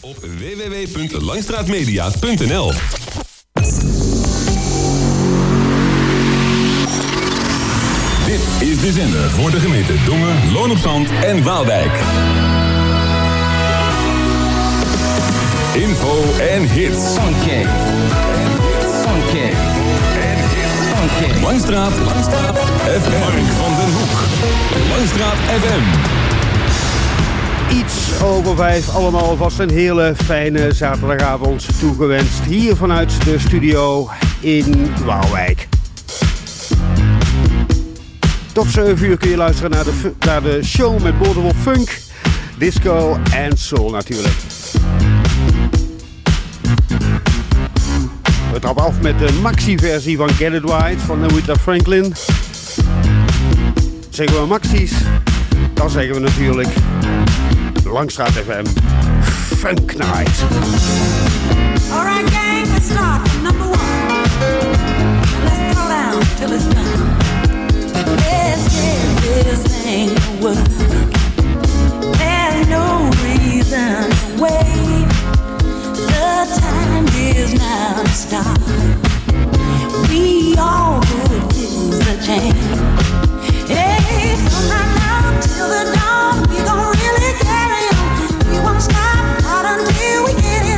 op www.langstraatmedia.nl. Dit is de zender voor de gemeente Dongen, Loon op Zand en Waalwijk. Info en hits. Funky. Funky. Langstraat. Langstraat. FM. Van den Hoek. Langstraat FM iets over vijf. Allemaal vast een hele fijne zaterdagavond toegewenst. Hier vanuit de studio in Waalwijk. Tot 7 uur kun je luisteren naar de, naar de show met Boardwalk Funk, Disco en Soul natuurlijk. We trappen af met de maxi-versie van Get It Right van Aretha Franklin. Zeggen we maxi's, dan zeggen we natuurlijk Langstraat FM. Funk Night. All right, gang, let's start from number one. Let's down till it's done. Let's this thing. There's no reason to wait. The time is now to stop. We all chance. Hey, from right now till the dawn, we gon' carry on. We won't stop, not until we get it.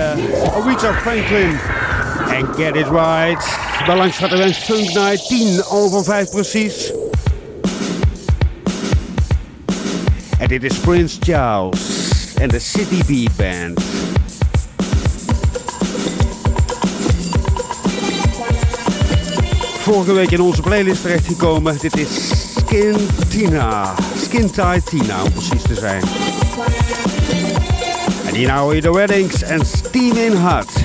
Uh, Aretha Franklin. En Get It Right. Bij langs gaat de wens Funk Night, 10 over 5 precies. En dit is Prince Charles en de City Beat Band. Vorige week in onze playlist terechtgekomen. Dit is Skin Tina. Skin Tina om precies te zijn. En hier nou je de Weddings en Team in Hart.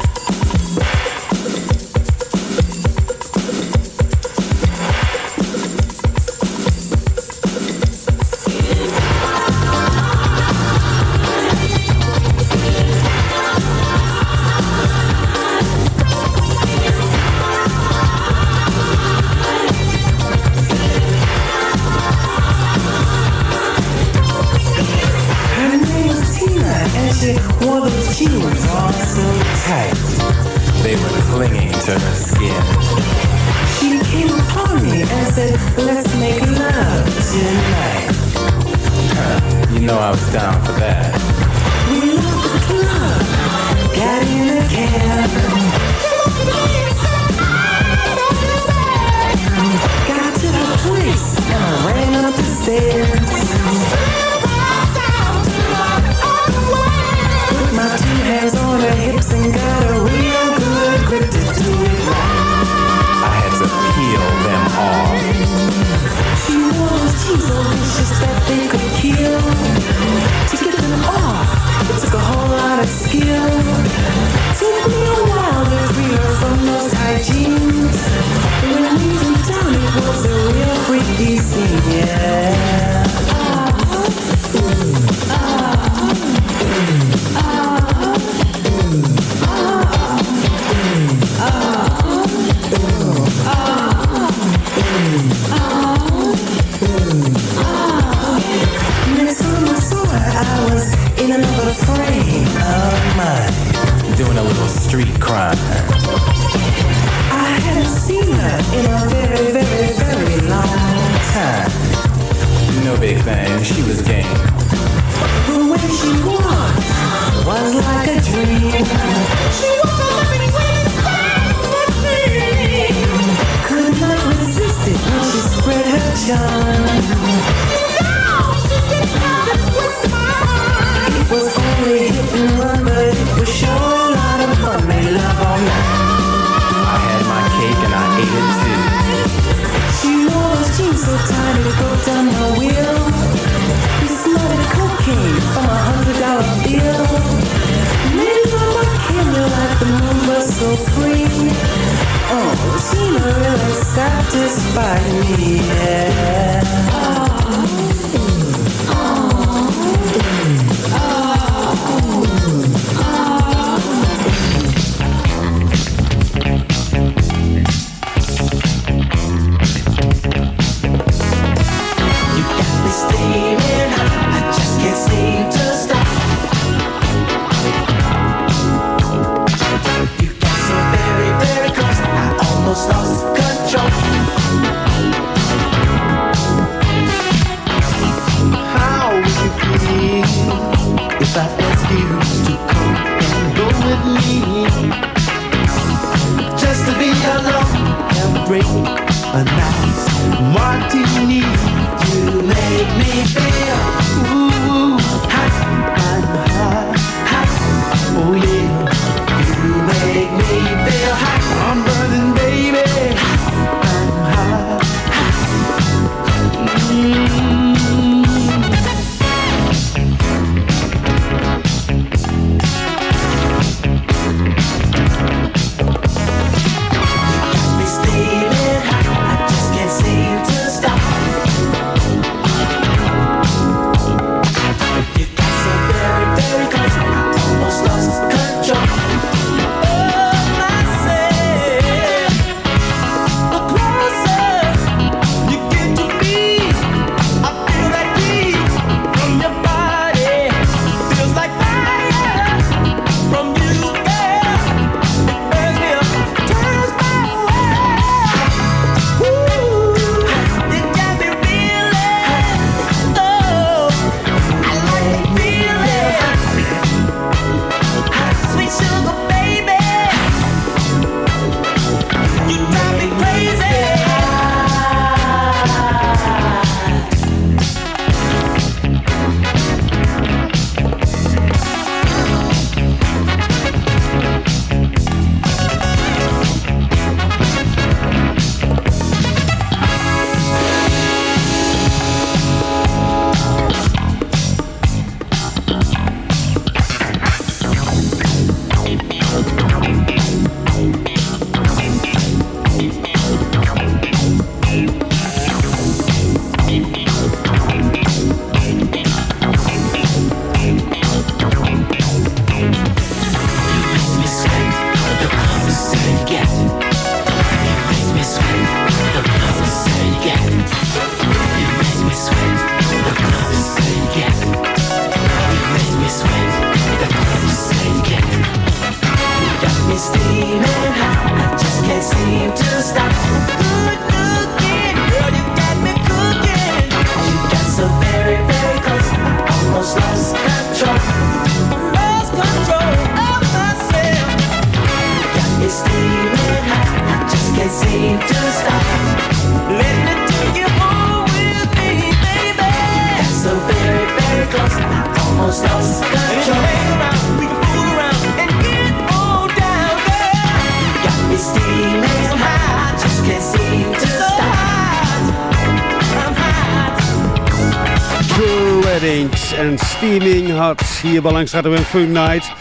hier bij langs er we een fun night.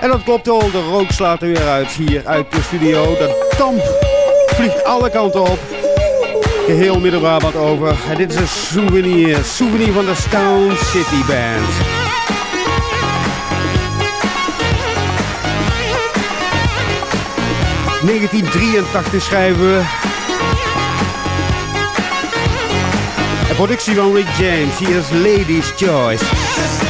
En dat klopt al, de rook slaat er weer uit hier uit de studio. De damp vliegt alle kanten op. Geheel Midden-Brabant over. En dit is een souvenir, souvenir van de Town City Band. ...1983 schrijven we. Een productie van Rick James. Hier is Ladies' Choice.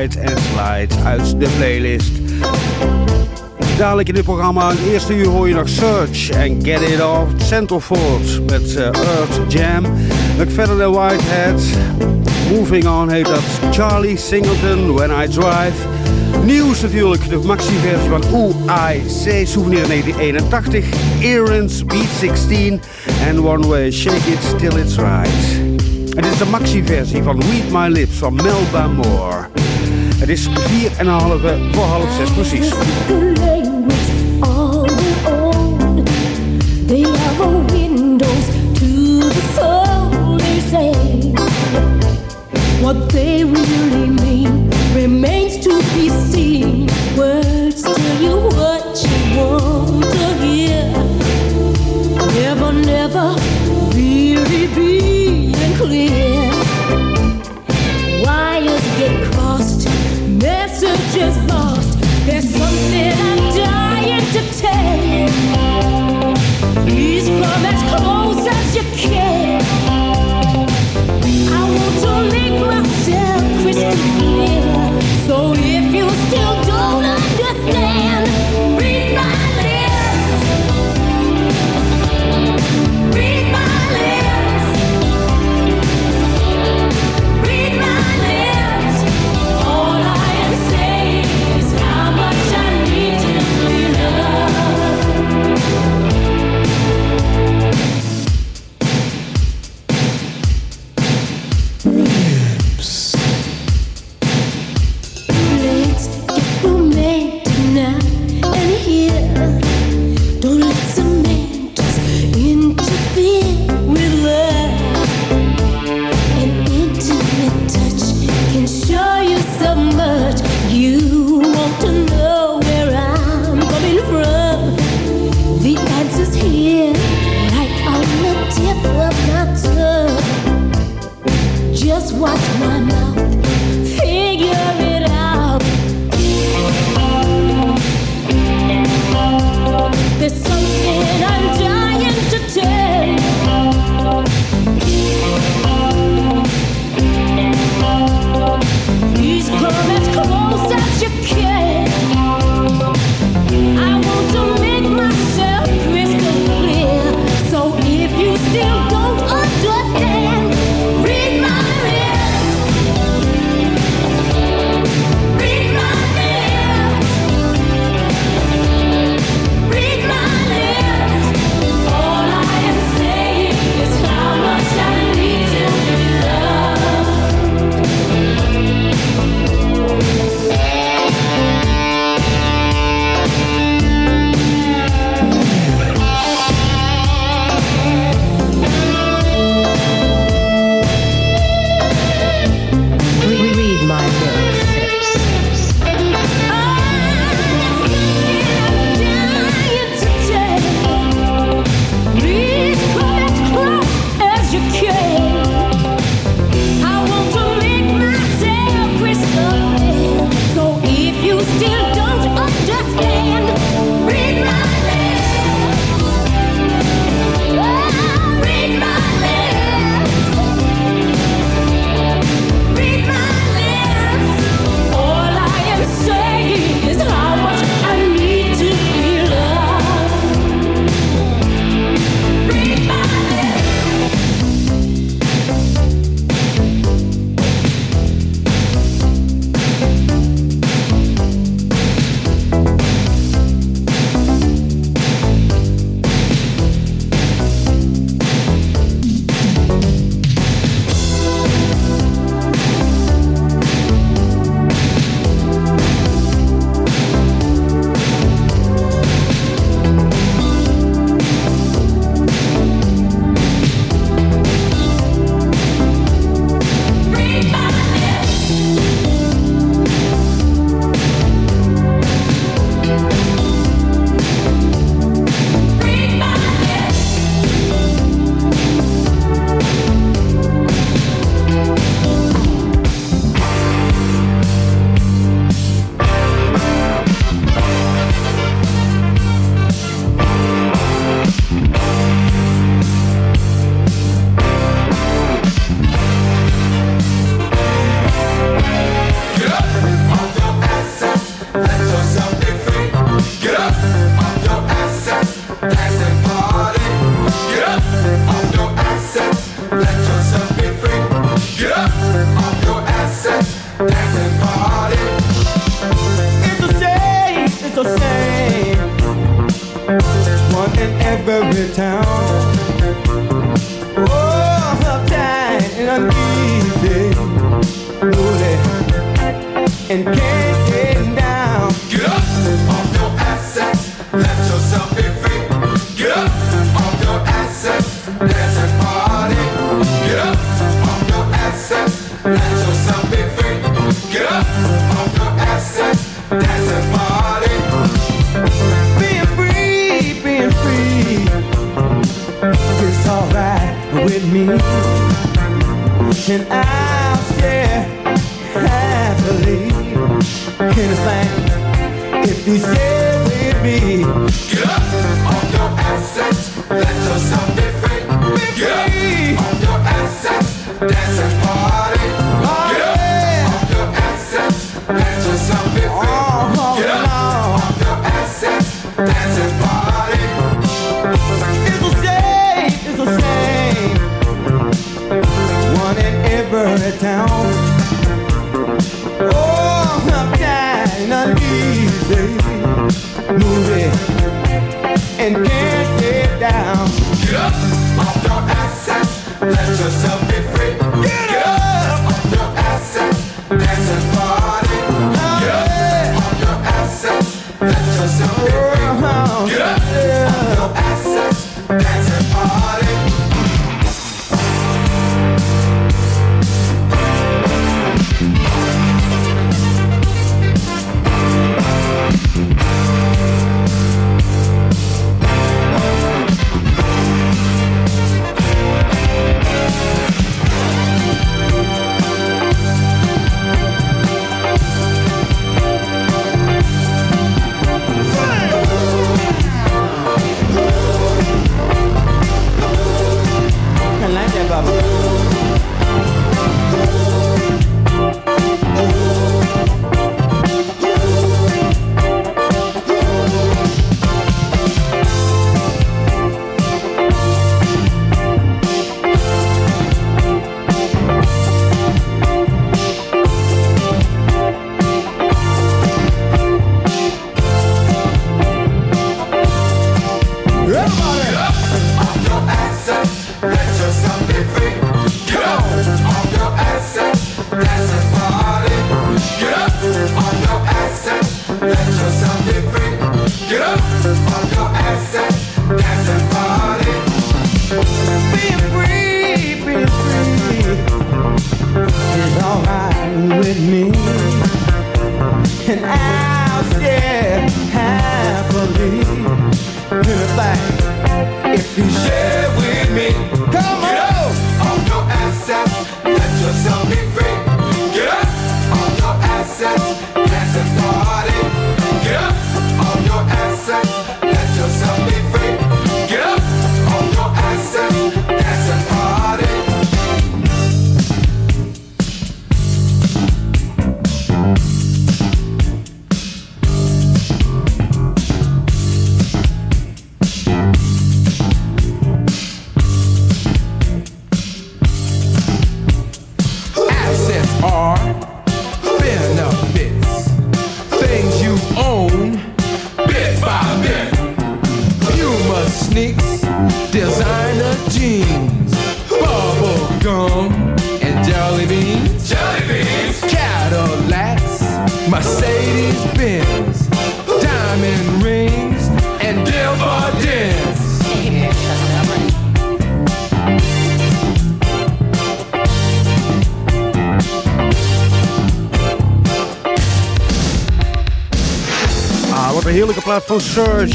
Light and uit de playlist. Dadelijk in dit programma, het eerste uur hoor je nog Search and Get It Off, Centerford met eh, Earth Jam. verder than Whitehead, Moving On heet dat Charlie Singleton, When I Drive. Nieuws natuurlijk, de maxi-versie van UIC Souvenir 1981, Aaron's Beat 16 en One Way Shake It Till It's Right. Dit is de maxi-versie van Read My Lips van Melba Moore. Het is 4,5 voor half 6 precies. What they really mean remains to be seen. Words tell you what you want to hear. Never, never, really being clear. you can't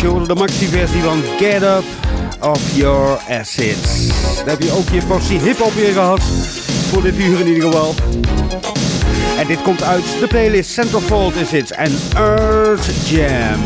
De maxi-versie van Get Up Of Your Assets. Daar heb je ook je portie hip-hop weer gehad. Voor dit uur in ieder geval. En dit komt uit de playlist Centerfold is it an Earth Jam.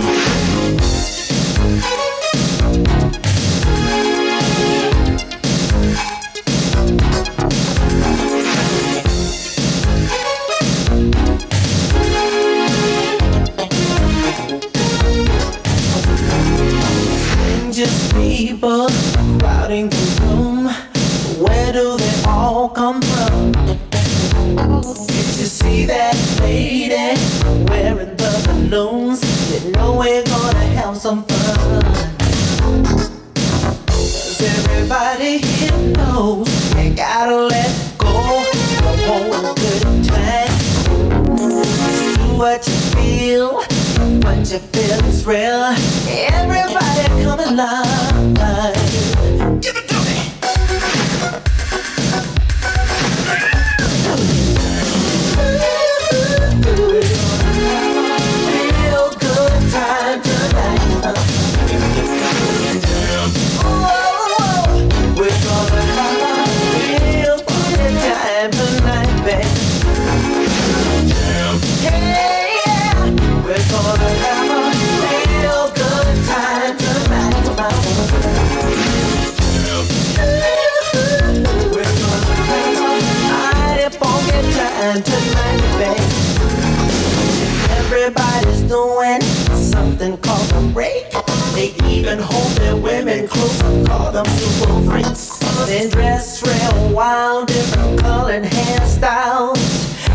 prints. They dress real wild, different colored hairstyles.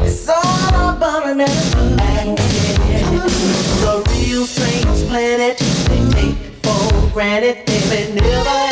It's all about an activity. The real strange planet they take for granted. They've never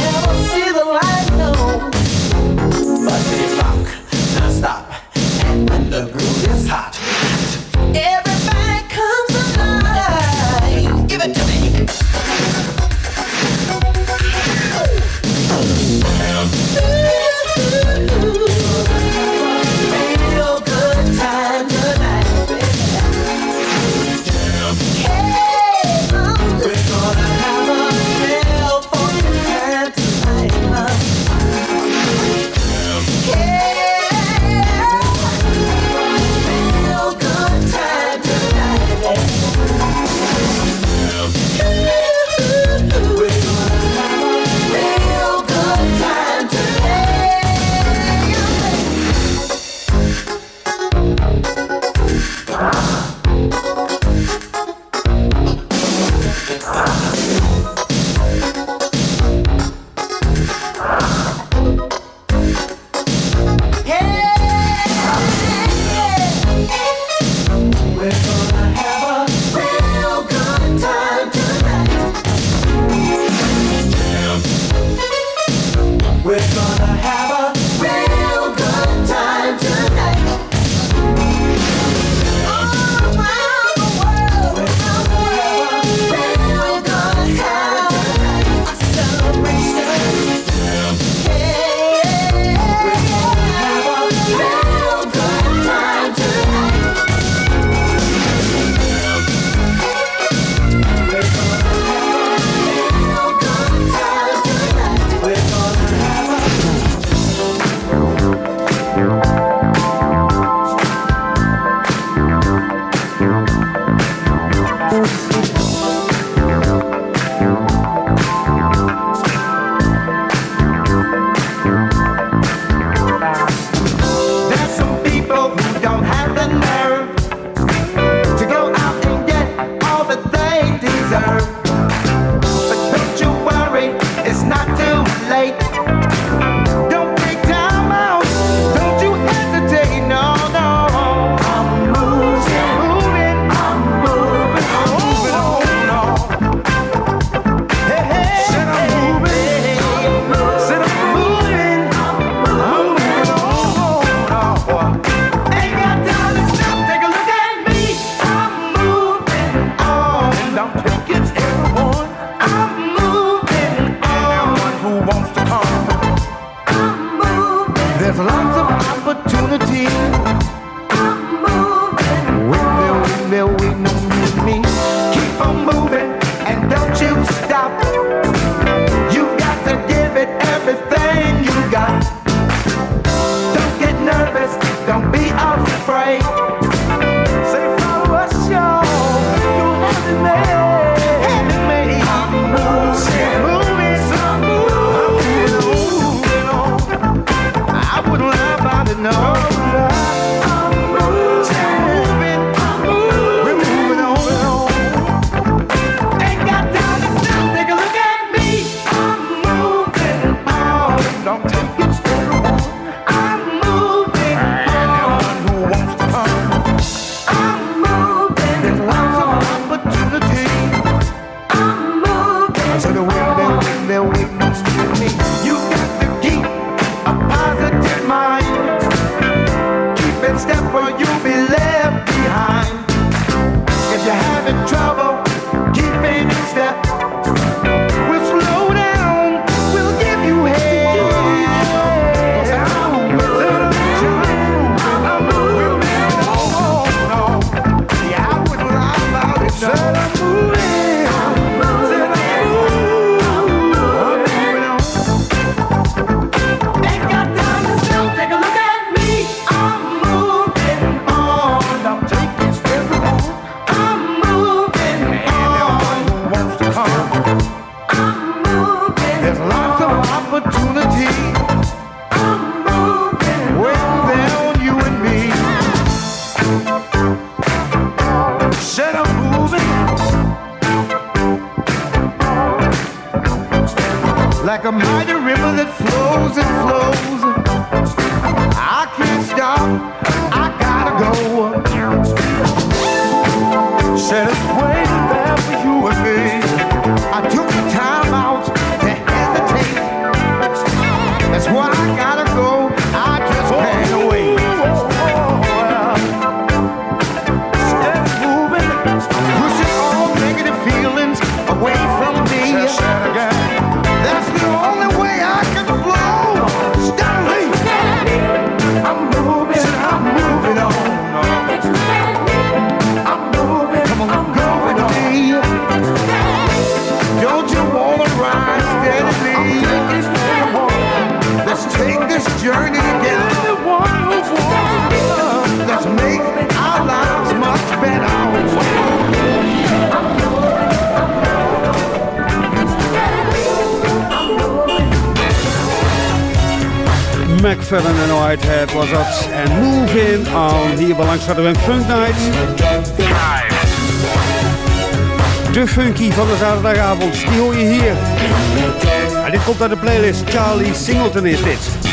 Charlie Singleton the dit.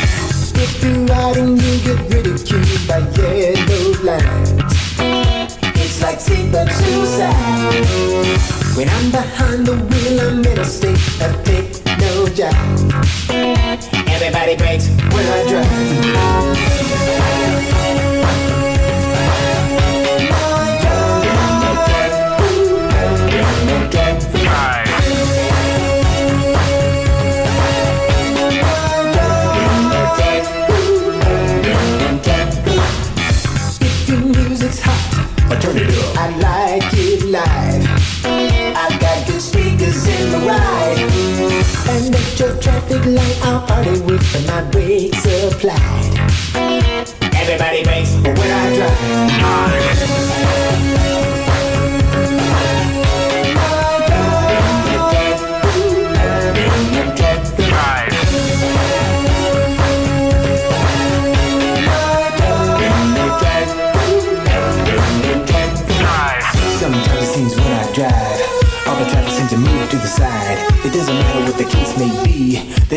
like our party with the my brakes supply. Everybody breaks, when I drive,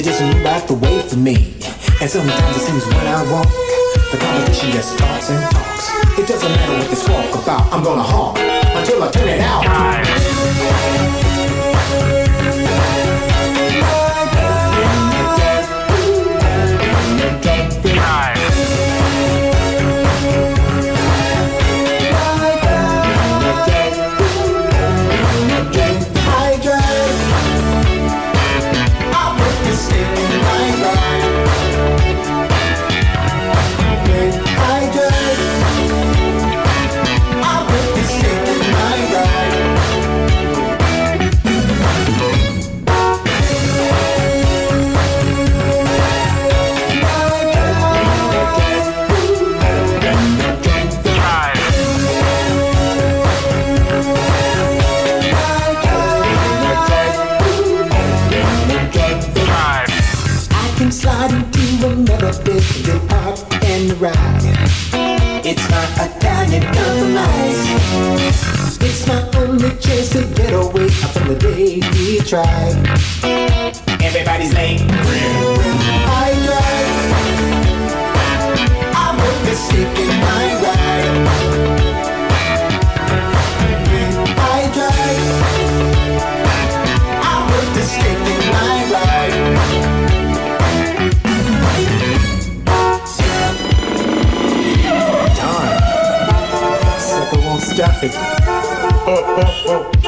Just move out the away for me. And sometimes it seems when I walk, the competition just talks and talks. It doesn't matter what this walk about, I'm gonna honk until I turn it out. Time. It's my compromise. It's my only chance to get away from the day we tried. Everybody's late. I drive. I'm sick Oh, oh, oh.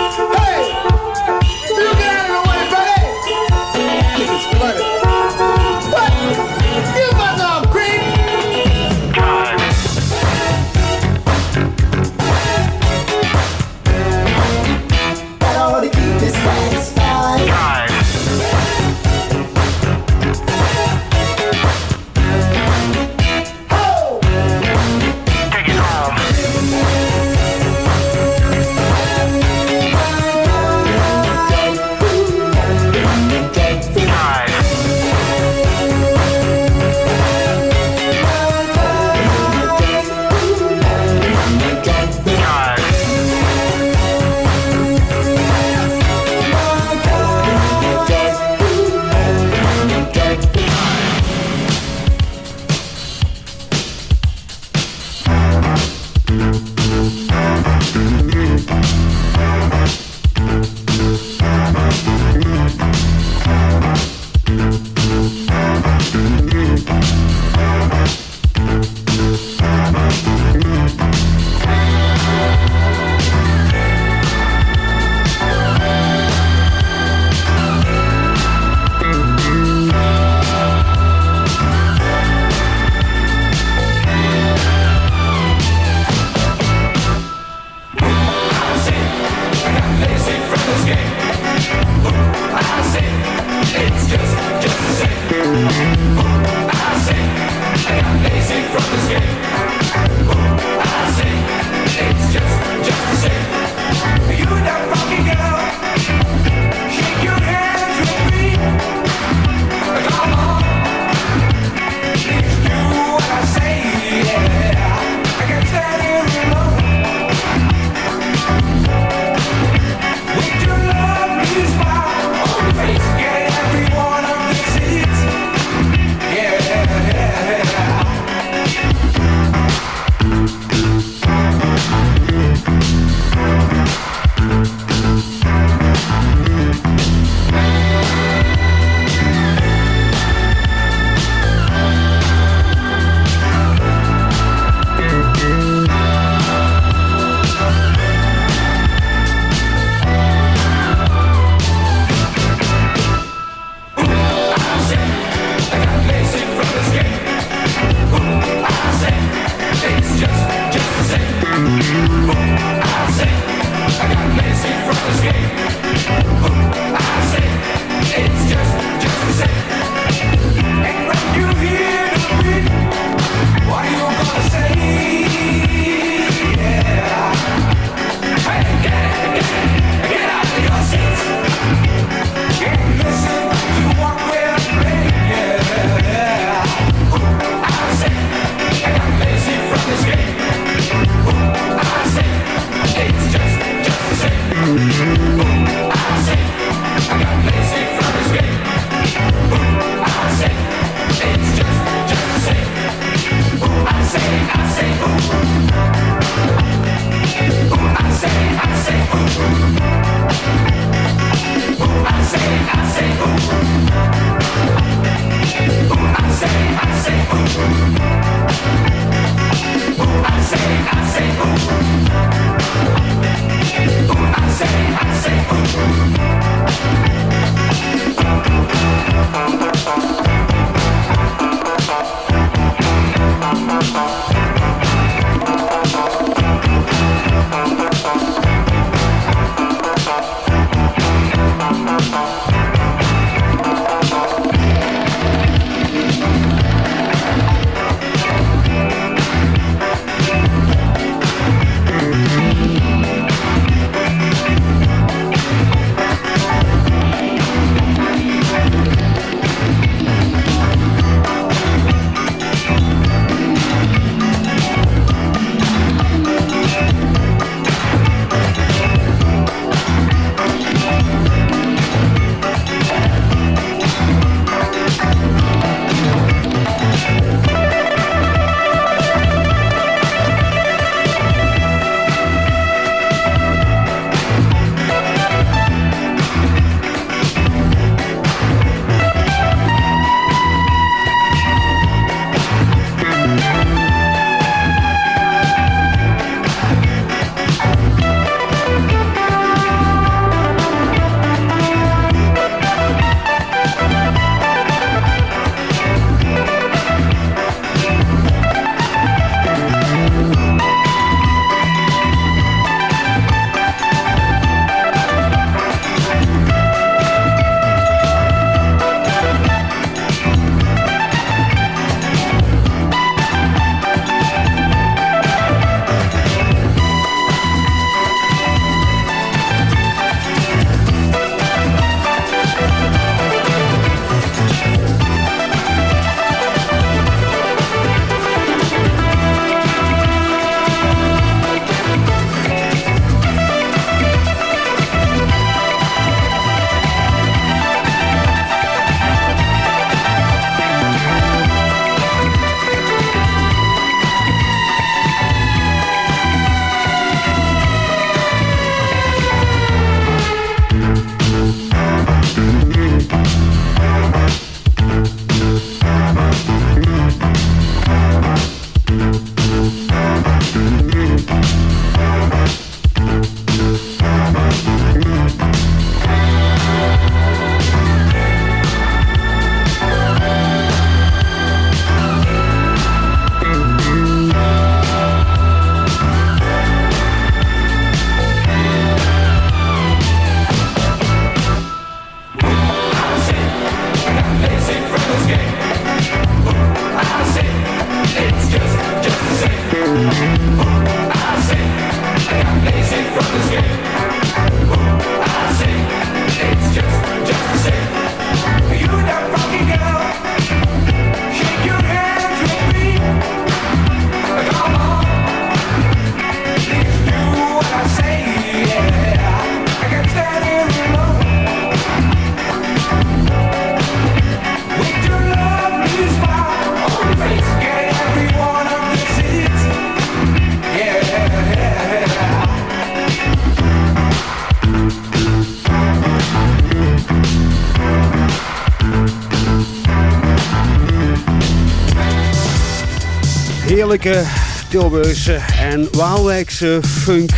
Heerlijke Tilburgse en Waalwijkse funk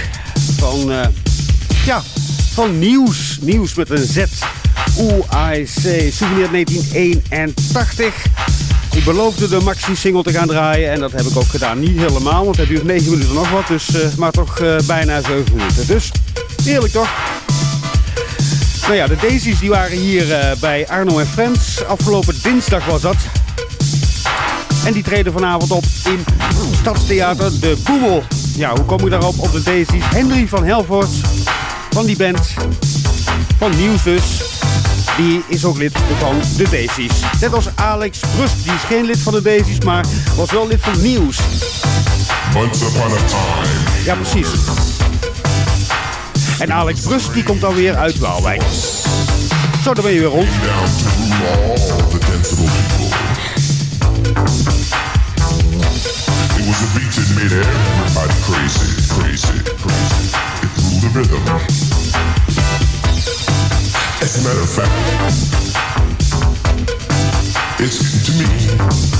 van, eh, ja, van nieuws. Nieuws met een Z. UIC, souvenir 1981. Ik beloofde de maxi-single te gaan draaien en dat heb ik ook gedaan. Niet helemaal, want het duurt 9 minuten nog wat, dus, eh, maar toch eh, bijna 7 minuten. Dus heerlijk toch? Nou ja, de Daisies die waren hier bij Arno en Friends. Afgelopen dinsdag was dat. En die treden vanavond op in Stadstheater De Boemel. Ja, hoe kom ik daarop? Op de Daisies. Henry van Helvoort van die band. Van Nieuws dus. Die is ook lid van de Daisies. Net als Alex Brust. Die is geen lid van de Daisies, maar was wel lid van Nieuws. Once upon a time. Ja, precies. En Alex Brust die komt dan weer uit Waalwijk. Zo, dan ben je weer rond. Made everybody crazy, crazy, crazy. It ruled the rhythm. As a matter of fact, it's to me.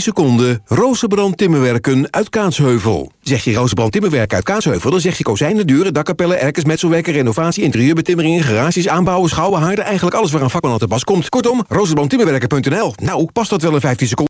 15 seconden Rozenbrand Timmerwerken uit Kaatsheuvel. Zeg je Rozenbrand Timmerwerken uit Kaatsheuvel... dan zeg je kozijnen, deuren, dakkapellen, erkers, metselwerken... renovatie, interieurbetimmeringen, garages, aanbouwen, schouwen, haarden... eigenlijk alles waar een vakman aan te pas komt. Kortom, rozenbrandtimmerwerken.nl. Nou, past dat wel in 15 seconden?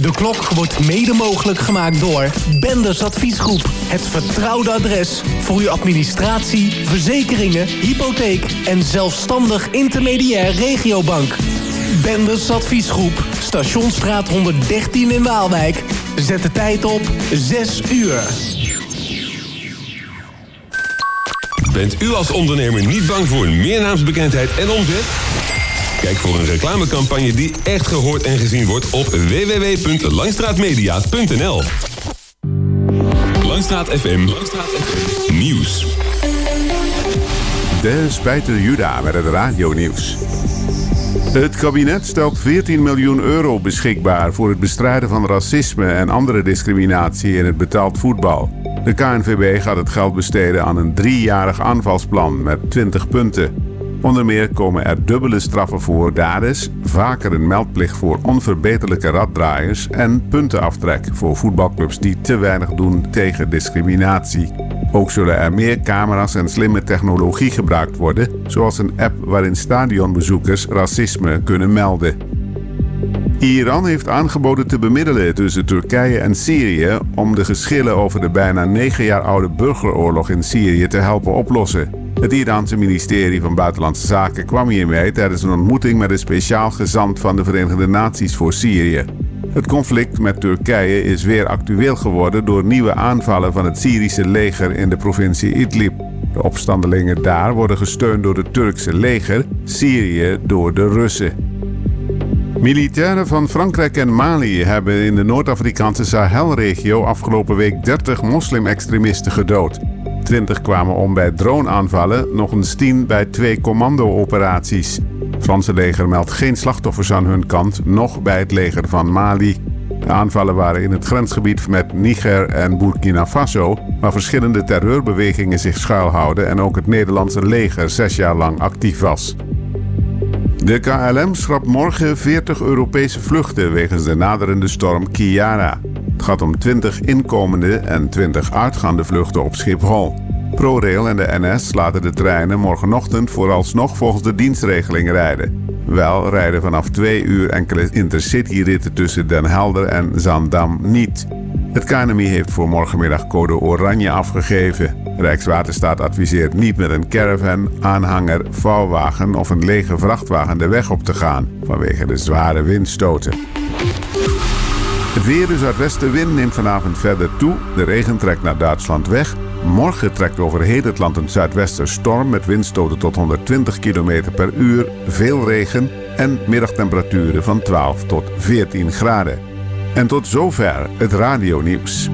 De klok wordt mede mogelijk gemaakt door Benders Adviesgroep. Het vertrouwde adres voor uw administratie, verzekeringen, hypotheek en zelfstandig intermediair regiobank. Benders Adviesgroep, Stationsstraat 113 in Waalwijk. Zet de tijd op 6 uur. Bent u als ondernemer niet bang voor meer naamsbekendheid en omzet? Kijk voor een reclamecampagne die echt gehoord en gezien wordt op www.langstraatmedia.nl. Langstraat FM. Langstraat. Nieuws. De Spijter Juda met het radio-nieuws. Het kabinet stelt 14 miljoen euro beschikbaar voor het bestrijden van racisme en andere discriminatie in het betaald voetbal. De KNVB gaat het geld besteden aan een driejarig aanvalsplan met 20 punten. Onder meer komen er dubbele straffen voor daders, vaker een meldplicht voor onverbeterlijke raddraaiers en puntenaftrek voor voetbalclubs die te weinig doen tegen discriminatie. Ook zullen er meer camera's en slimme technologie gebruikt worden, zoals een app waarin stadionbezoekers racisme kunnen melden. Iran heeft aangeboden te bemiddelen tussen Turkije en Syrië om de geschillen over de bijna negen jaar oude burgeroorlog in Syrië te helpen oplossen. Het Iraanse ministerie van Buitenlandse Zaken kwam hiermee tijdens een ontmoeting met een speciaal gezant van de Verenigde Naties voor Syrië. Het conflict met Turkije is weer actueel geworden door nieuwe aanvallen van het Syrische leger in de provincie Idlib. De opstandelingen daar worden gesteund door het Turkse leger, Syrië door de Russen. Militairen van Frankrijk en Mali hebben in de Noord-Afrikaanse Sahelregio afgelopen week 30 moslim-extremisten gedood. 20 kwamen om bij droneaanvallen, nog eens 10 bij twee commando-operaties. Het Franse leger meldt geen slachtoffers aan hun kant, nog bij het leger van Mali. De aanvallen waren in het grensgebied met Niger en Burkina Faso, waar verschillende terreurbewegingen zich schuilhouden en ook het Nederlandse leger zes jaar lang actief was. De KLM schrapt morgen 40 Europese vluchten wegens de naderende storm Kiara. Het gaat om 20 inkomende en 20 uitgaande vluchten op Schiphol. ProRail en de NS laten de treinen morgenochtend vooralsnog volgens de dienstregeling rijden. Wel rijden vanaf 2 uur enkele intercity-ritten tussen Den Helder en Zandam niet. Het KNMI heeft voor morgenmiddag code oranje afgegeven. Rijkswaterstaat adviseert niet met een caravan, aanhanger, vouwwagen of een lege vrachtwagen de weg op te gaan vanwege de zware windstoten. Het weer zuidwestenwind neemt vanavond verder toe. De regen trekt naar Duitsland weg. Morgen trekt over heel het land een zuidwester storm met windstoten tot 120 km per uur, veel regen en middagtemperaturen van 12 tot 14 graden. En tot zover het radionieuws.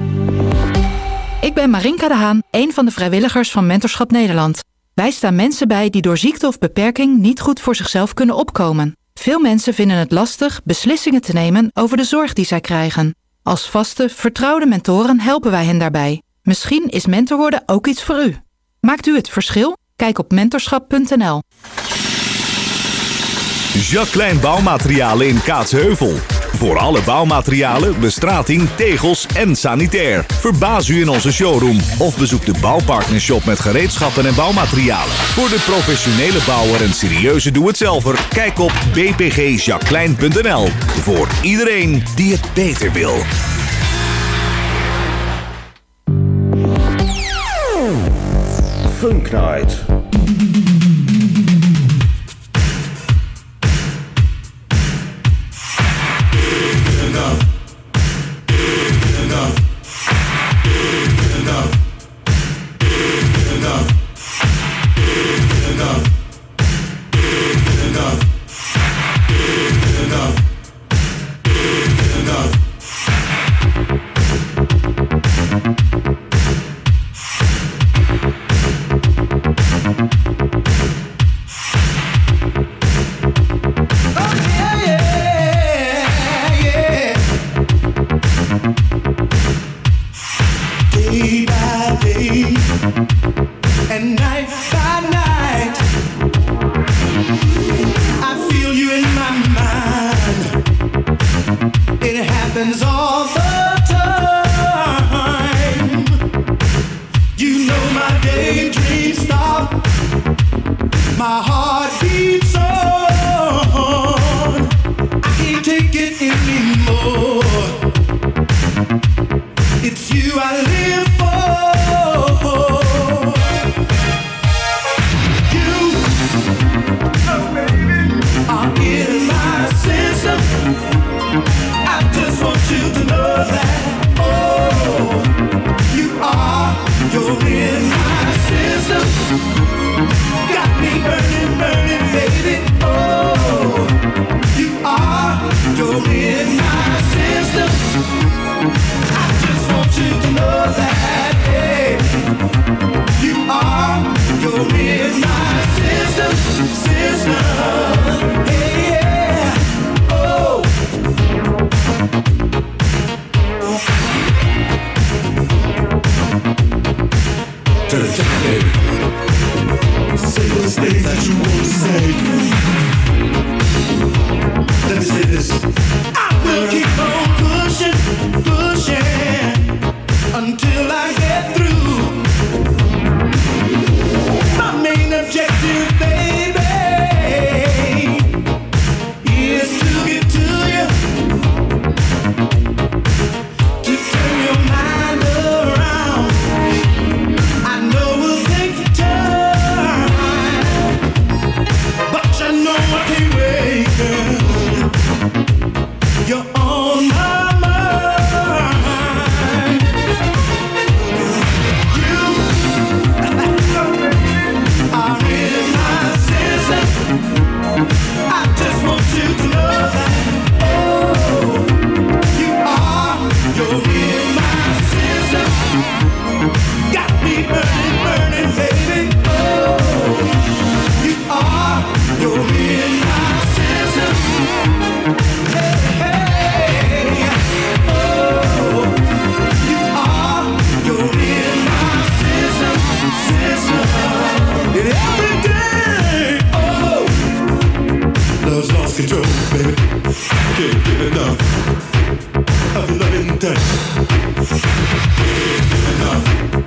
Ik ben Marinka de Haan, een van de vrijwilligers van Mentorschap Nederland. Wij staan mensen bij die door ziekte of beperking niet goed voor zichzelf kunnen opkomen. Veel mensen vinden het lastig beslissingen te nemen over de zorg die zij krijgen. Als vaste, vertrouwde mentoren helpen wij hen daarbij. Misschien is mentor worden ook iets voor u. Maakt u het verschil? Kijk op mentorschap.nl. Jacqueline Bouwmaterialen in Kaatsheuvel. Voor alle bouwmaterialen, bestrating, tegels en sanitair. Verbaas u in onze showroom of bezoek de Bouwpartnershop met gereedschappen en bouwmaterialen. Voor de professionele bouwer en serieuze doe-het-zelver, kijk op bpgjacqueline.nl. Voor iedereen die het beter wil. Funk Night. lost control, baby. Can't get enough of loving touch. Can't get enough.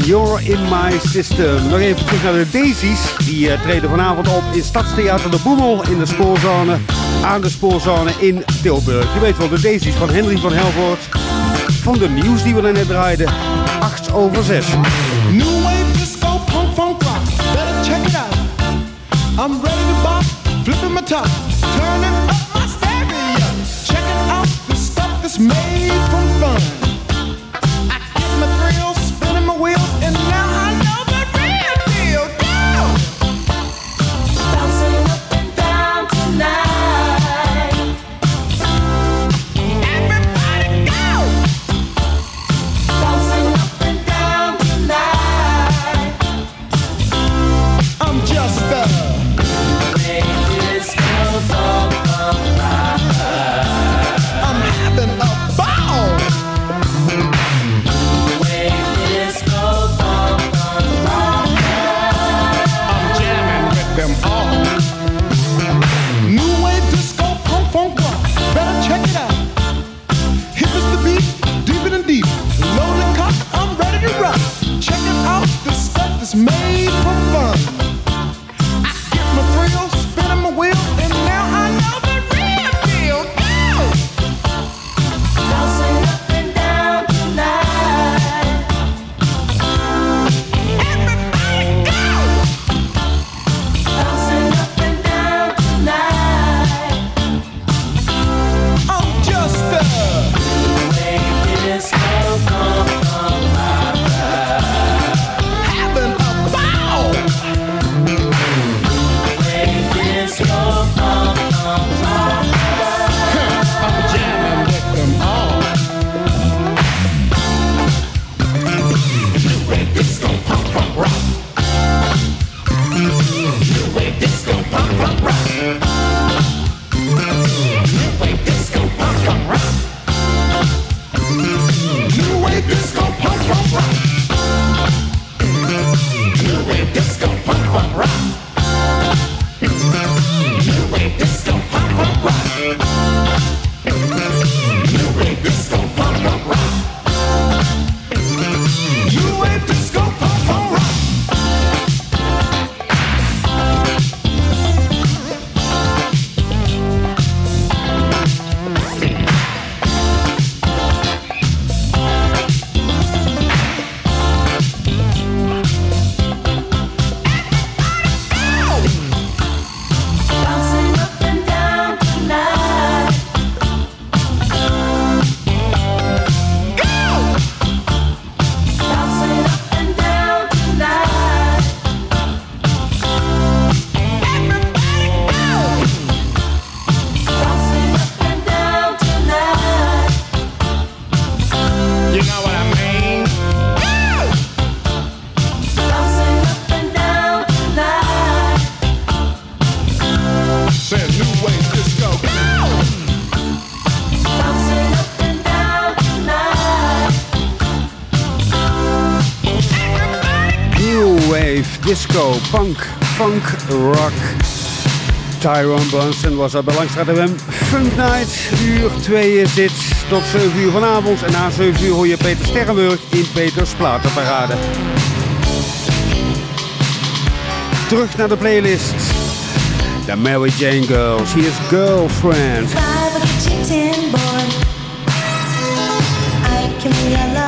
en You're in My System. Nog even terug naar de Daisies. Die uh, treden vanavond op in Stadstheater De Boemel in de spoorzone. Aan de spoorzone in Tilburg. Je weet wel, de Daisies van Henry van Helvoort. Van de nieuws die we net draaiden. 8 over 6. New wave disco, punk, funk, rock. Better check it out. I'm ready to bop, flipping my top. Turning up my stereo. Check it out the stuff that's made for it's made for fun. Tyrone Brunson was dat bij Langstraat FM. Funk Night, uur 2 is dit, tot 7 uur vanavond. En na 7 uur hoor je Peter Sterrenburg in Peters Platenparade. Terug naar de playlist. De Mary Jane Girls, hier is Girlfriend. I can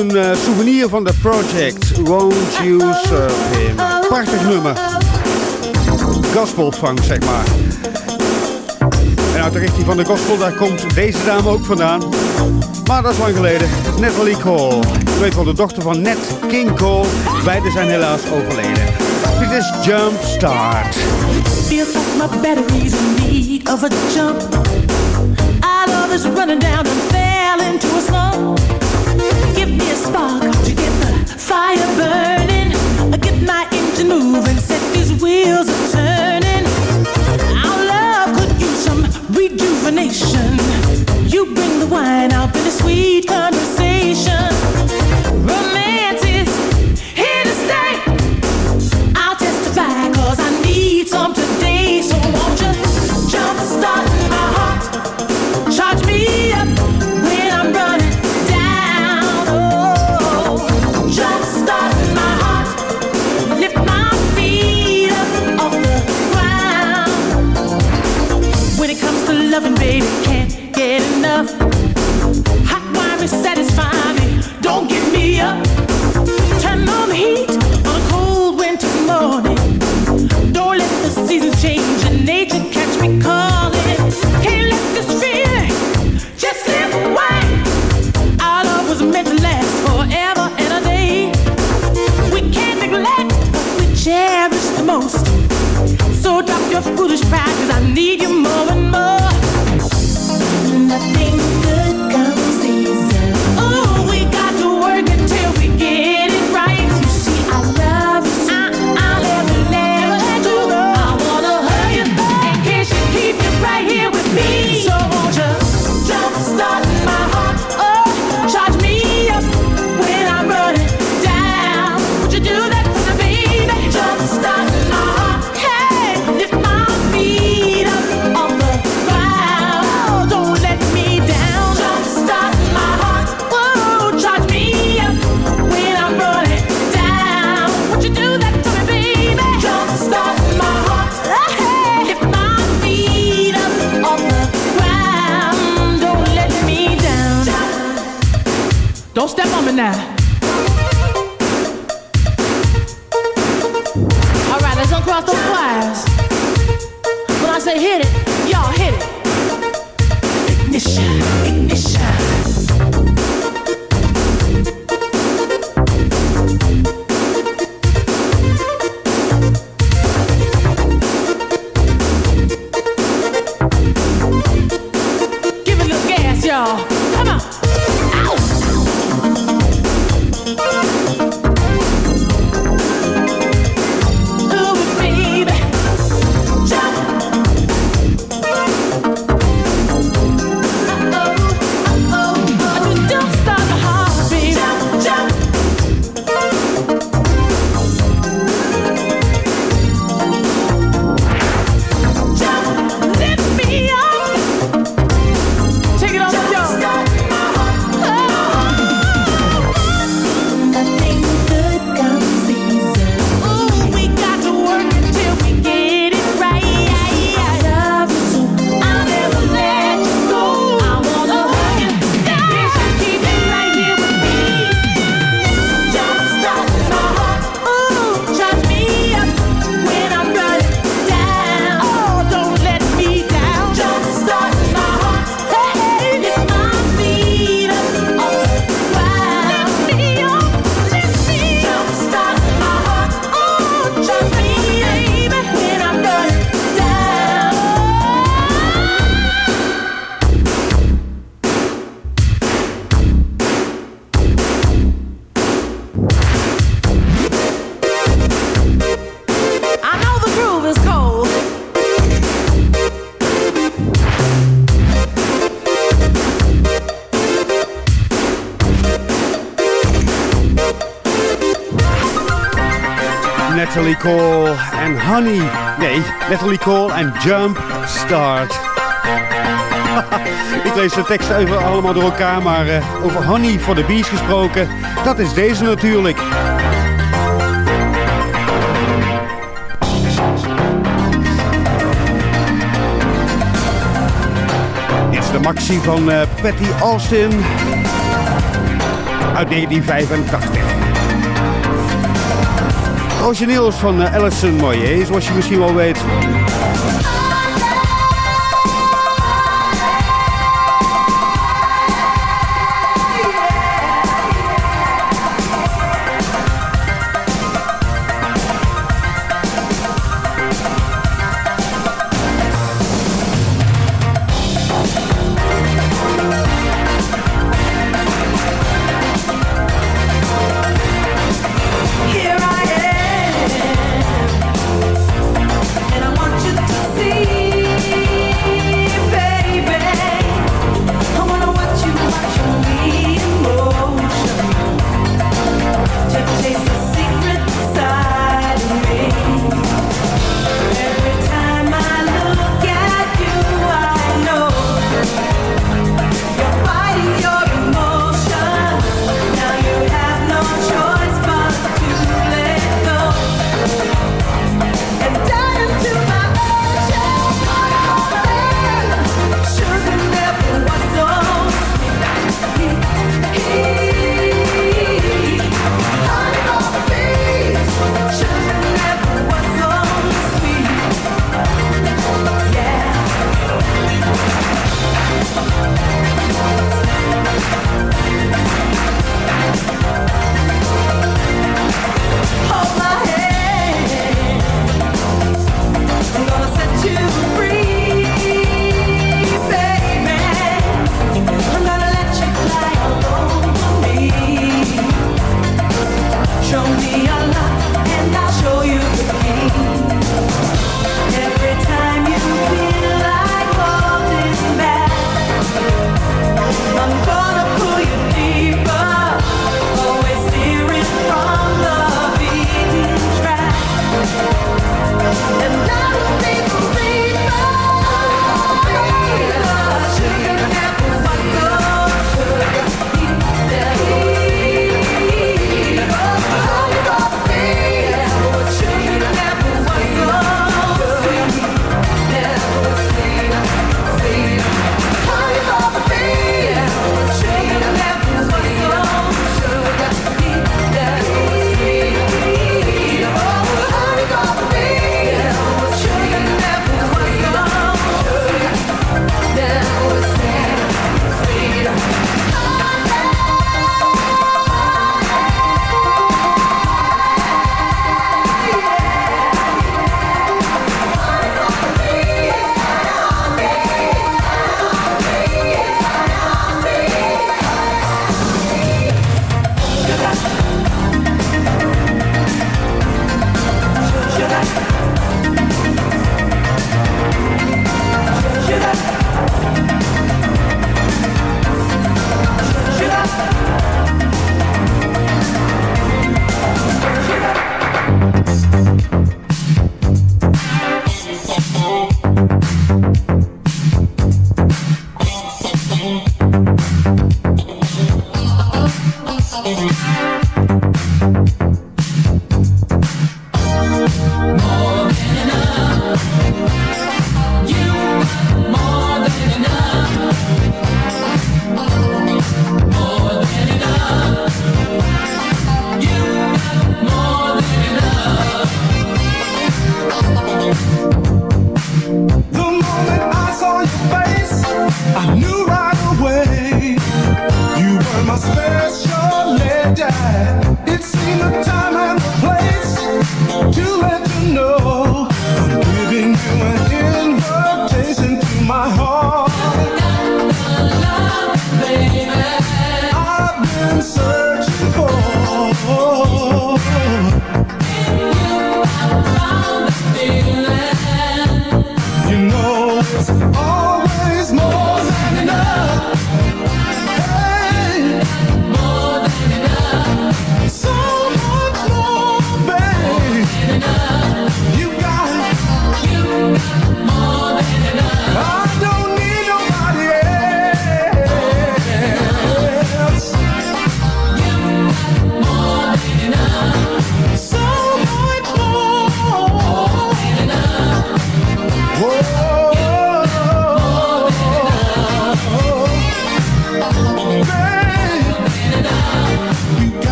een eh, souvenir van de Project. Won't You Serve Him. Prachtig nummer. Gospelfunk, zeg maar. En uit de richting van de gospel, daar komt deze dame ook vandaan. Maar dat is lang geleden. Natalie Cole. Ik weet wel, de dochter van Nat King Cole. Beiden zijn helaas overleden. Dit is Jumpstart. Feels like my battery's in need of a jump. I love is running down and fell into a slump. spark to get the fire burning. Get my engine moving, set these wheels a turning. Our love could use some rejuvenation. You bring the wine, I'll bring the sweet conversation. Honey. Nee, Natalie call en Jump Start. Ik lees de teksten even allemaal door elkaar, maar eh, over Honey voor de Bees gesproken, dat is deze natuurlijk. Dit is de maxi van uh, Patty Austin uit 1985. Origineel is van eh, Alison Moyet, zoals je misschien wel weet.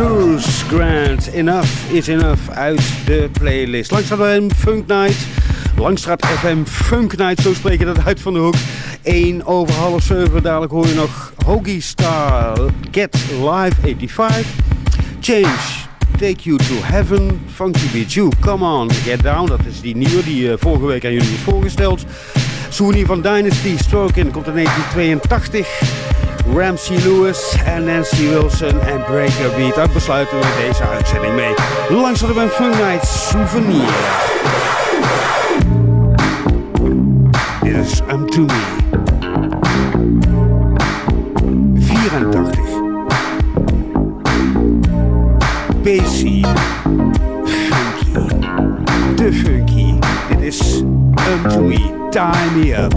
Bruce Grant, Enough is Enough uit de playlist. Langstraat FM Funk Night. Langstraat FM Funk Night, zo spreek je dat uit van de hoek. 1 over half 7, dadelijk hoor je nog Hoagie Star, Get Live 85. Change, Take You to Heaven, Funky Beat You, Come On, Get Down. Dat is die nieuwe die eh, vorige week aan jullie is voorgesteld. Souvenir van Dynasty, Stroke In, komt in 1982. Ramsey Lewis en Nancy Wilson en Breaker Beat. Daar besluiten we deze uitzending mee. Langs hadden we een Fun Night Souvenir. Dit is Um To Me. 84. Basie. Funky. De Funky. Dit is Um To Me. Tie Me Up.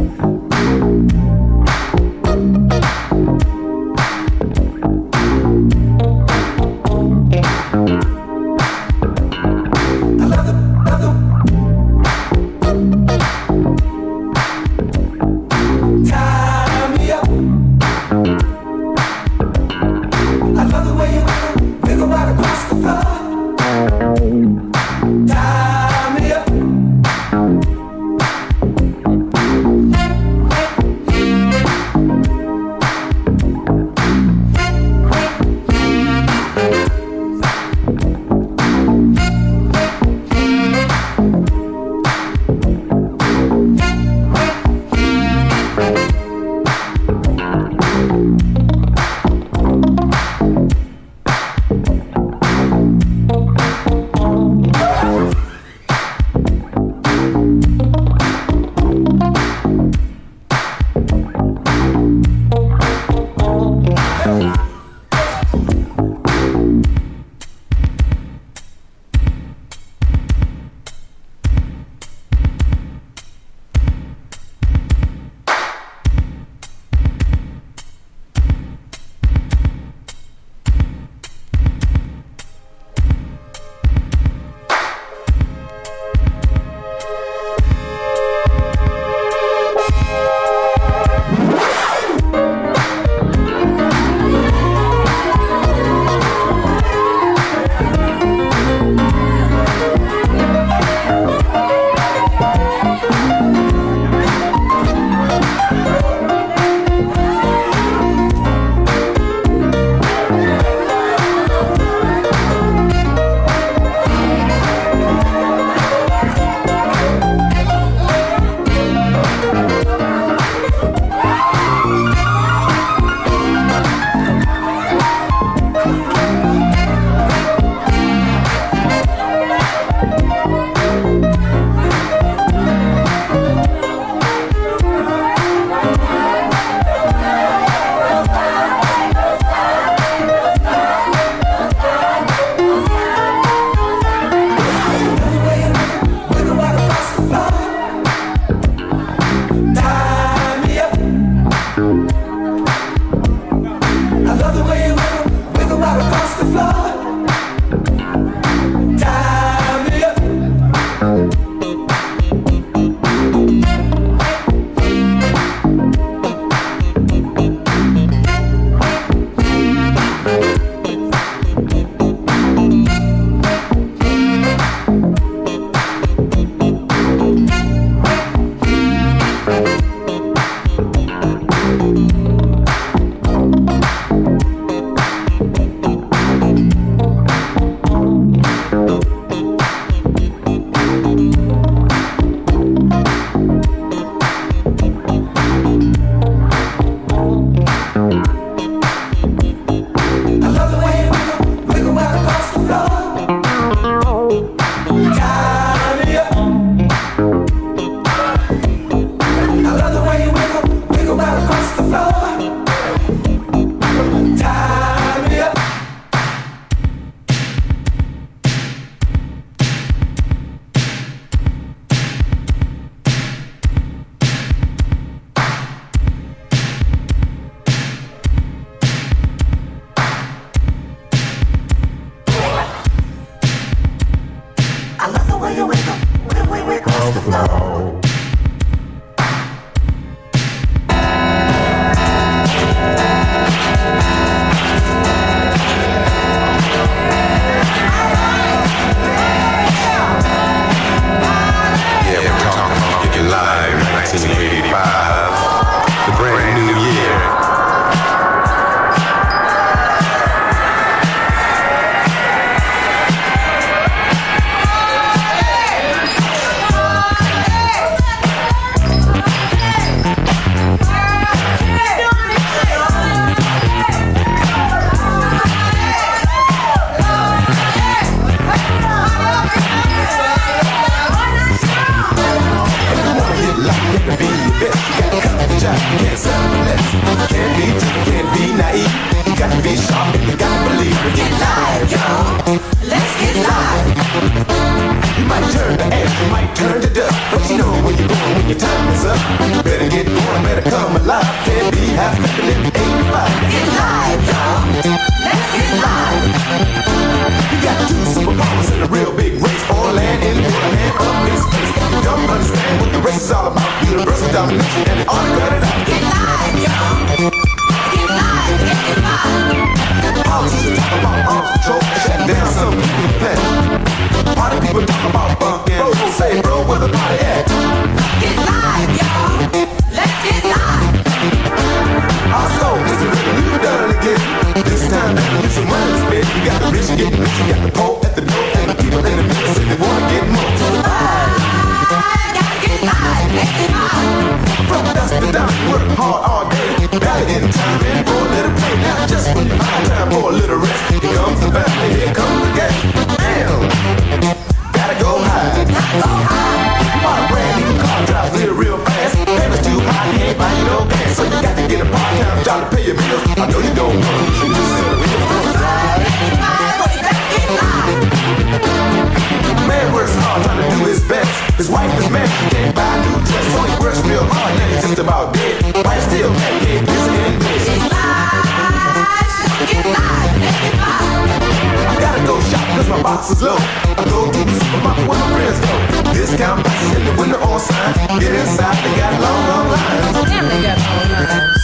Go to the supermarket where my friends go. Discount the window on sign. Get inside, they got long, long lines. Damn, they got long lines.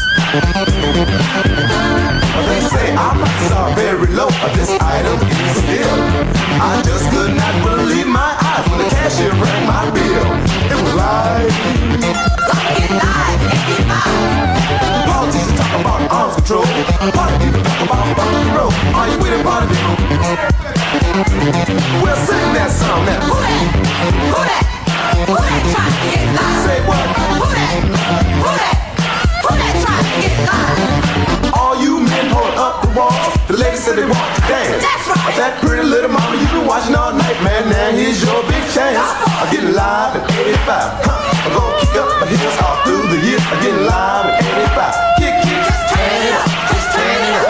Our prices are very low, but this item is still. I just could not believe my eyes when the cashier rang my bill. It was live. Politicians talk about arms control. Party people talk about funky road. Are you with it, people? We'll sing that song now. Who that? Who that? Who that trying to get live? Say what? Who that? Who that? The. Ladies said they want to dance. That's right. That pretty little mama you've been watching all night, man. Now here's your big chance. I'm getting live at 85. Huh. I'm gonna kick up my heels all through the year. I'm getting live at 85. Kick, kick, just turn it up. Just turn it up.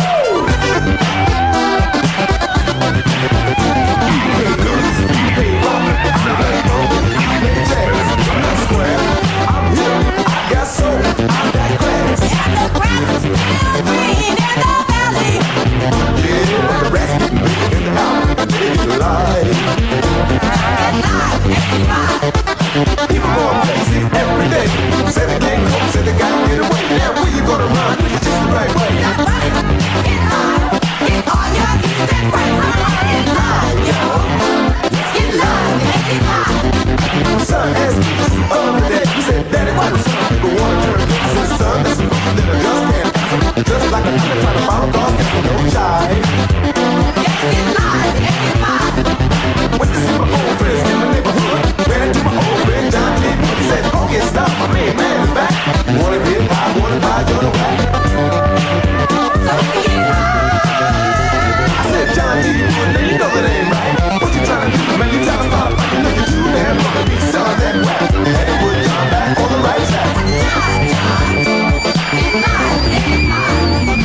People going crazy every day. Say they say they gotta get away. Where you gonna run? It's just the right way. Get get. Get yo. Get get. Son asked me just the other day. He said, Daddy, why do some people wanna turn? I said, son, that's that a gun can't. Just like a nigga trying to bottle cars, no jive. Get live, Wanna get high, wanna buy, join the whack." I said, "John T, you wouldn't, you know that ain't right. What you trying to do, man? You trying to start a fight? You know you too damn long to be selling that whack." Had to put John back on the right track.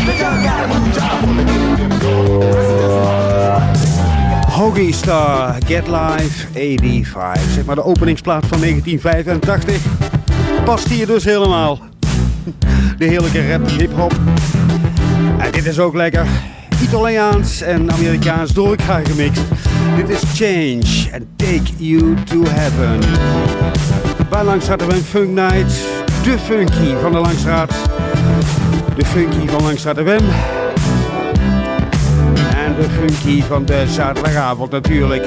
The John got a new job on the Hoagie Star, Get Live 85. Zeg maar de openingsplaat van 1985 past hier dus helemaal. De heerlijke rap, hip-hop. En dit is ook lekker. Italiaans en Amerikaans door elkaar gemixt. Dit is Change and Take You to Heaven. Bij Langstraat hebben we Funk Night. De Funky van de Langstraat. De Funky van Langstraat. En de Funky van de zaterdagavond natuurlijk.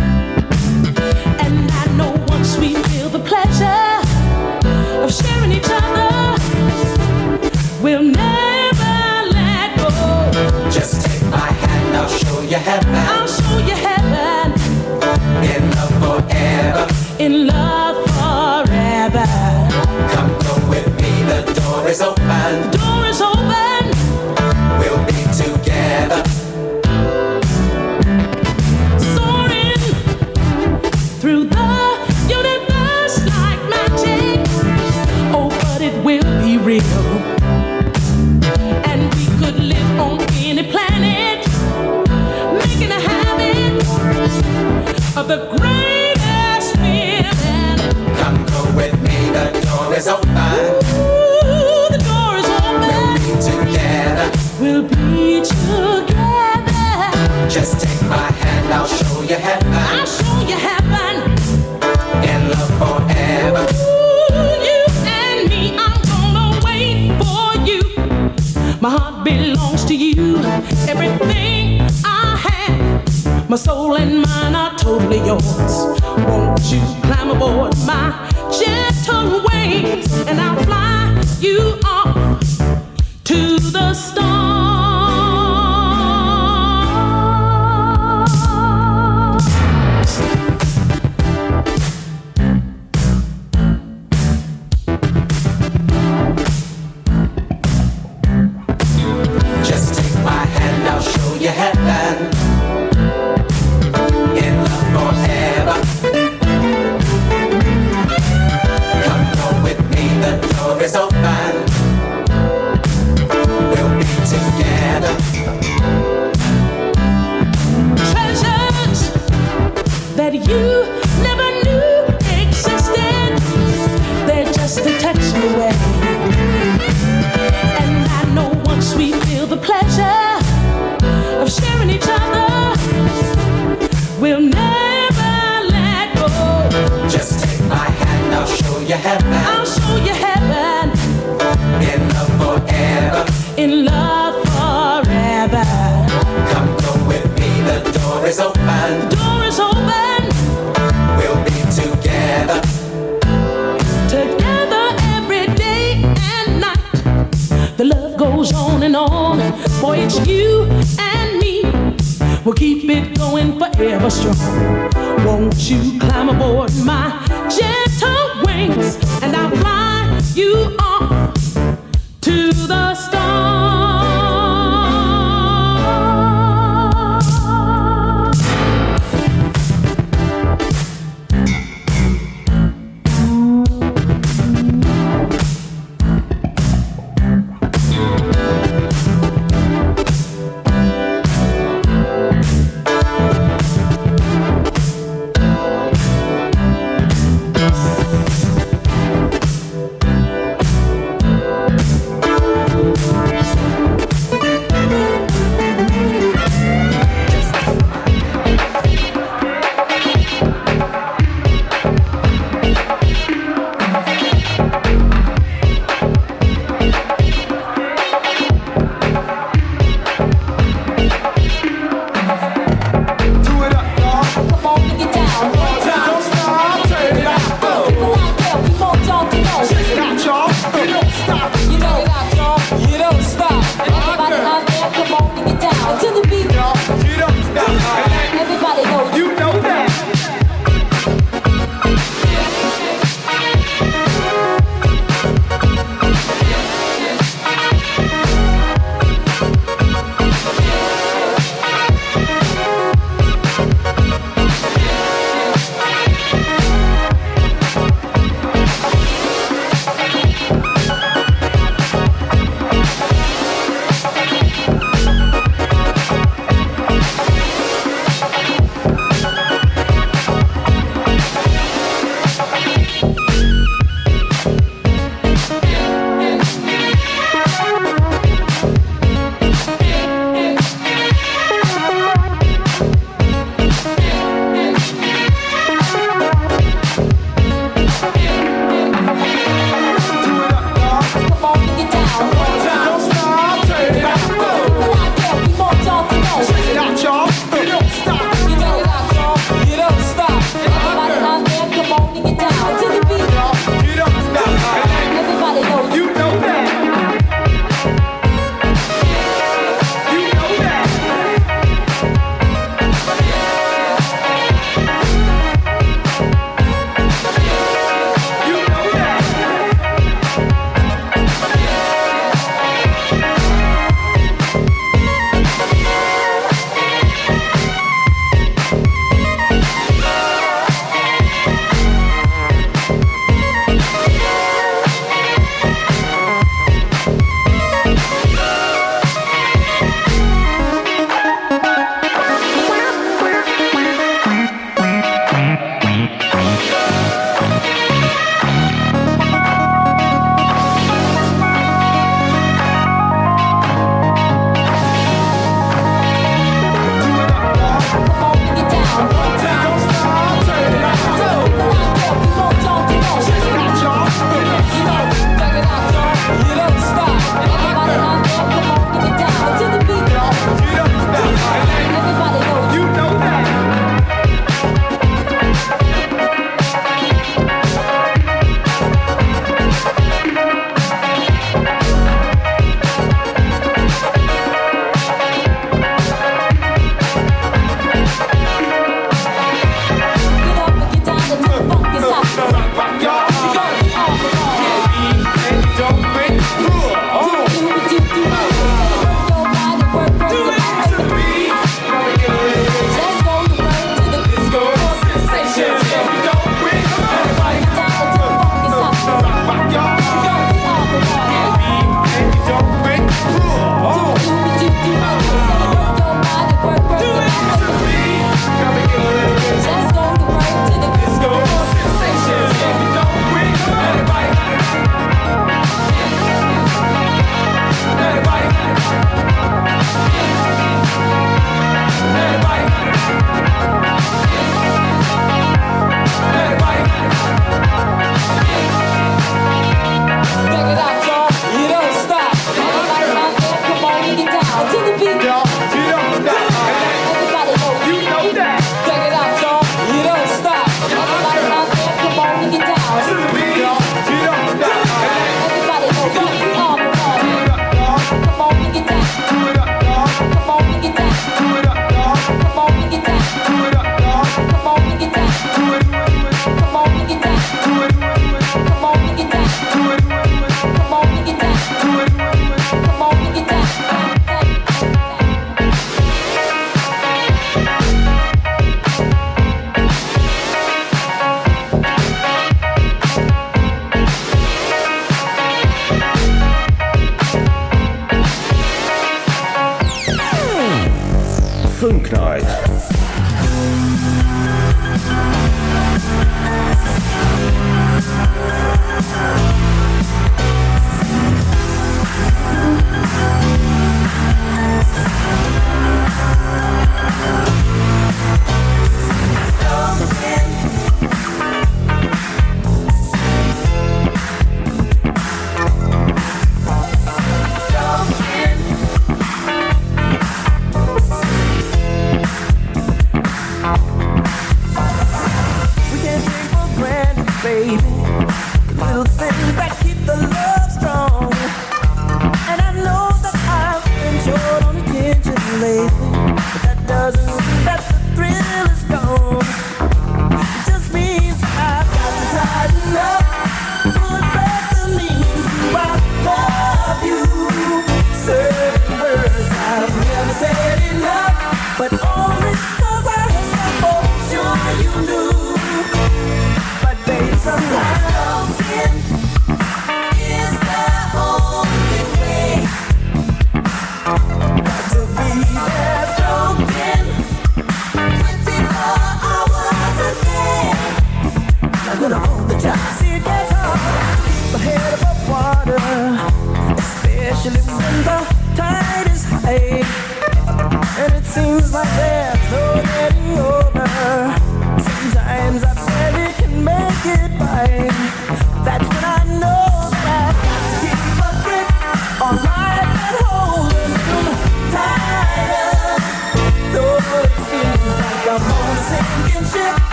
the pleasure of sharing each other. We'll never let go. Just take my hand, I'll show you heaven. I'll show you heaven. In love forever. In love.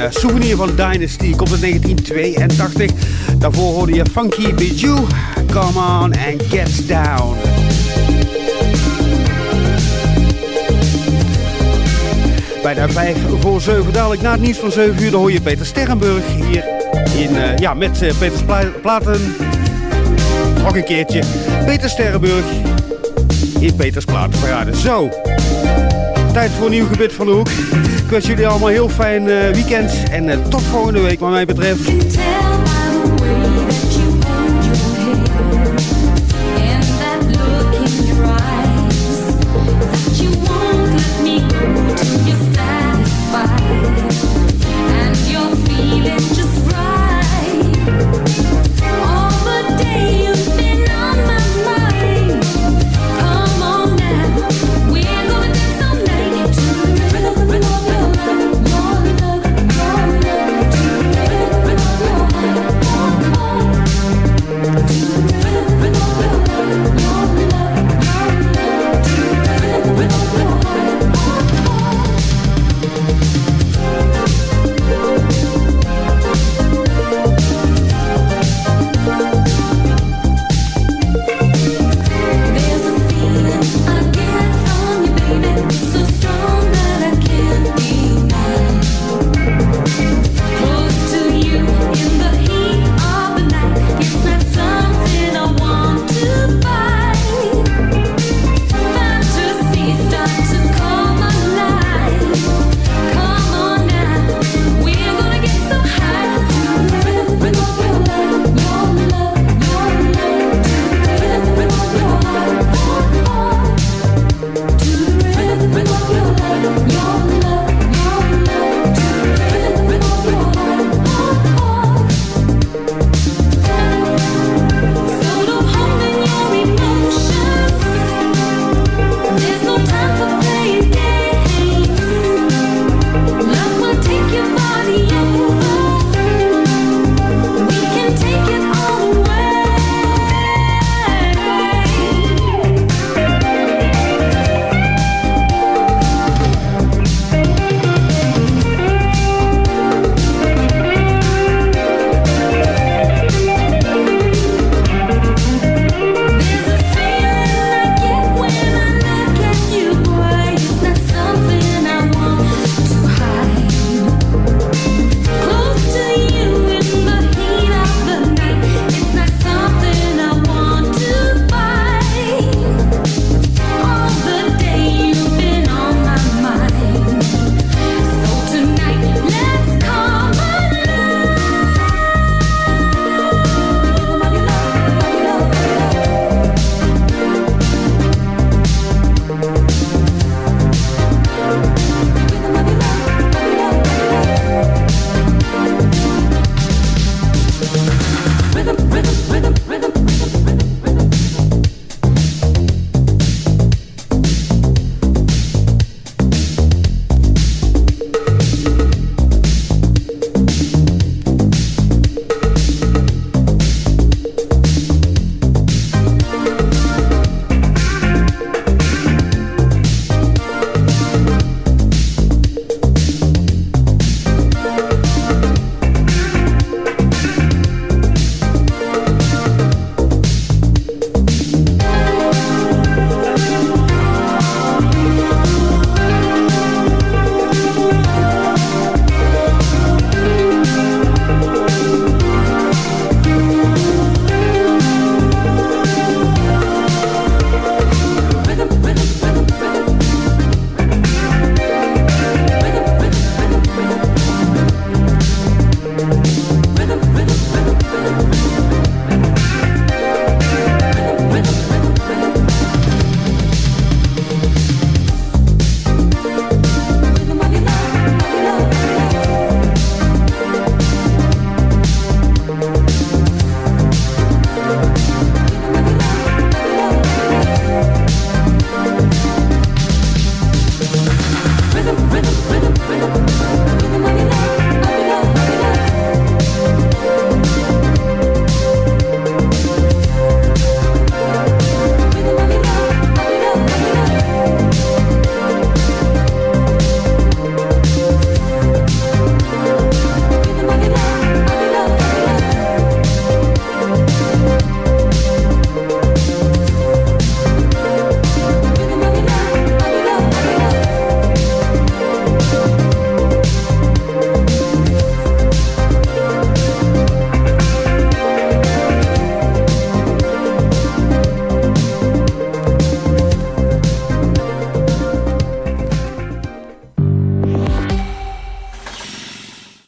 Eh, souvenir van Dynasty. Komt uit 1982. Daarvoor hoorde je Funky Bijou. Come on and get down. Bijna 5 voor 7. Dadelijk na het nieuws van 7 uur dan hoor je Peter Sterrenburg hier in, eh, ja, met uh, Peters Platen. Nog een keertje. Peter Sterrenburg in Peters Platen Zo. Tijd voor een nieuw gebit van de hoek ik wens jullie allemaal een heel fijn eh, weekend. En eh, tot volgende week, wat mij betreft.